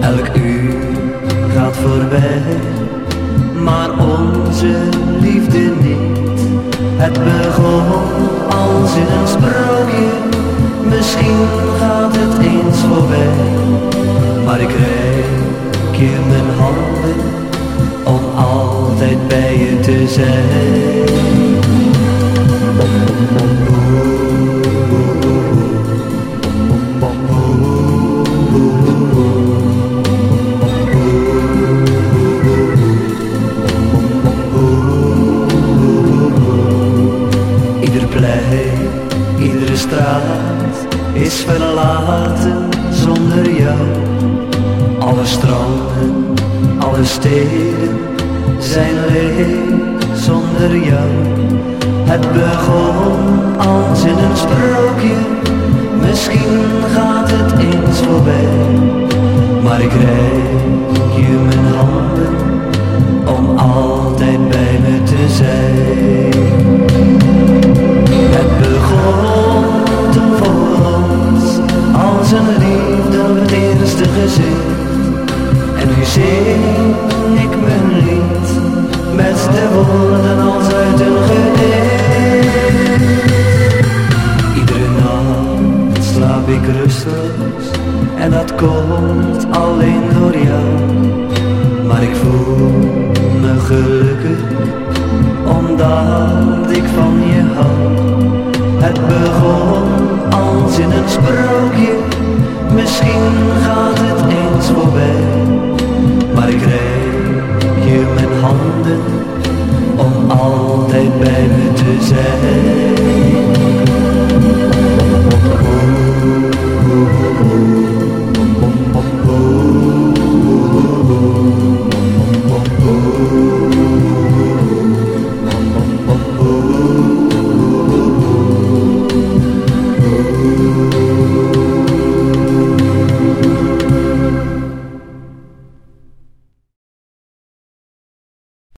Elk uur gaat voorbij, maar onze liefde niet. Het begon als in een sprookje, misschien gaat het eens voorbij. Maar ik reik je mijn handen om altijd bij je te zijn. Iedere straat is verlaten zonder jou. Alle stranden, alle steden zijn leeg zonder jou. Het begon als in een sprookje, misschien gaat het eens voorbij. Maar ik reik je mijn handen om altijd bij me te zijn. En nu zing ik mijn lied met de woorden als uit een gedicht. Iedere nacht slaap ik rusteloos en dat komt alleen door jou. Maar ik voel me gelukkig omdat ik van je hou. Het begon als in een sprookje, misschien gaat mijn handen om